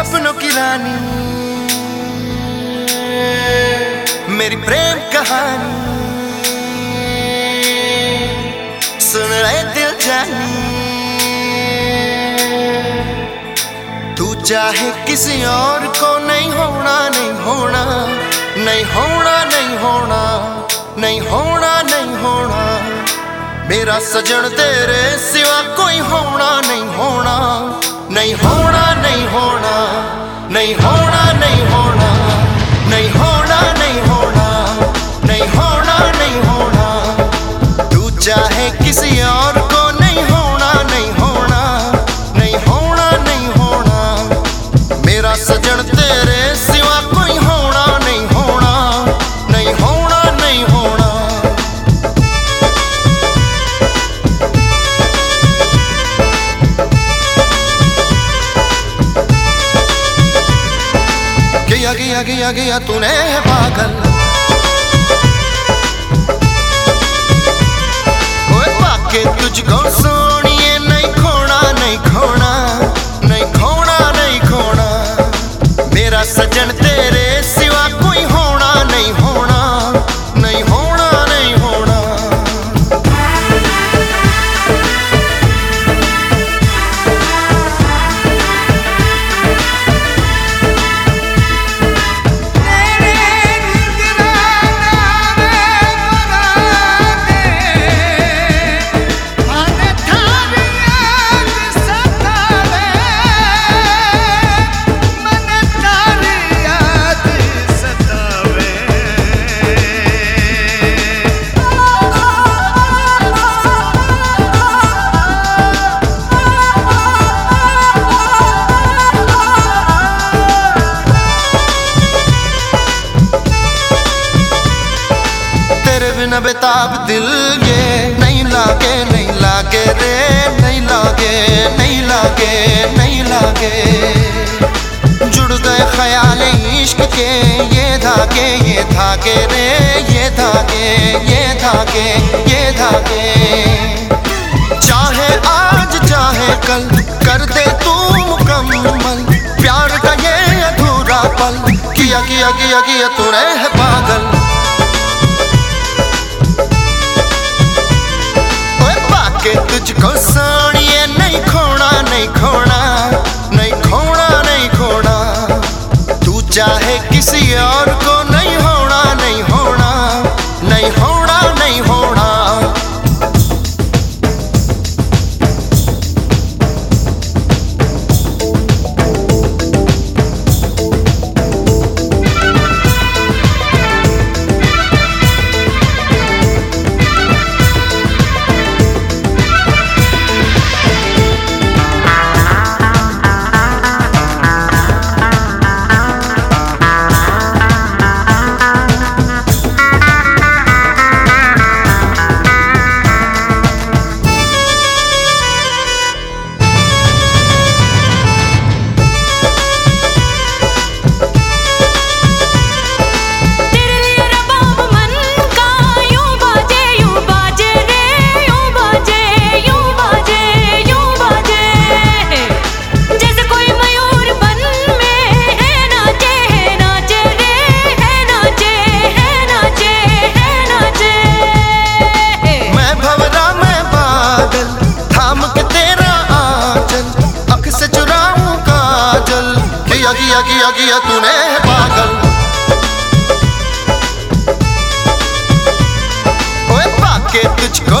रानी। मेरी प्रेम कहानी। सुन रहे दिल जानी। तू चाहे किसी और को नहीं होना नहीं होना नहीं होना नहीं होना नहीं होना नहीं होना। मेरा सजन तेरे सिवा कोई होना, नहीं होना नहीं होना। नहीं होना नहीं होना नहीं होना नहीं होना नहीं होना नहीं होना। तू चाहे किसी और गया गया गया तूने पागल। ओए पाके तुझको सोनिए नहीं खोना नहीं खोना नहीं खोना नहीं खोना। मेरा सजन तेरे बिना बेताब दिल ये नहीं लागे नहीं लागे रे। नहीं लागे नहीं लागे नहीं लागे। जुड़ गए ख्याल इश्क के। ये धागे ये धागे रे। ये धागे ये धागे ये धागे। चाहे आज, चाहे कल, कर दे तू मुकम्मल। प्यार का ये अधूरा पल। किया किया किया किया तूने है पागल। तुझको सोनिए नहीं खोना नहीं खोना नहीं खोना नहीं खोना। तू चाहे किसी और को नहीं होना नहीं होना नहीं होना नहीं होना। किया किया किया किया तूने पागल। ओए पाके तुझको